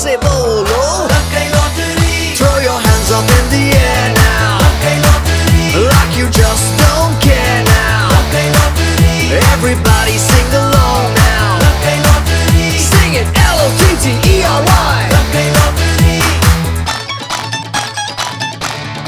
say bolo Lucky Lottery. Throw your hands up in the air now. Lucky Lottery. Like you just don't care now. Lucky Lottery. Everybody sing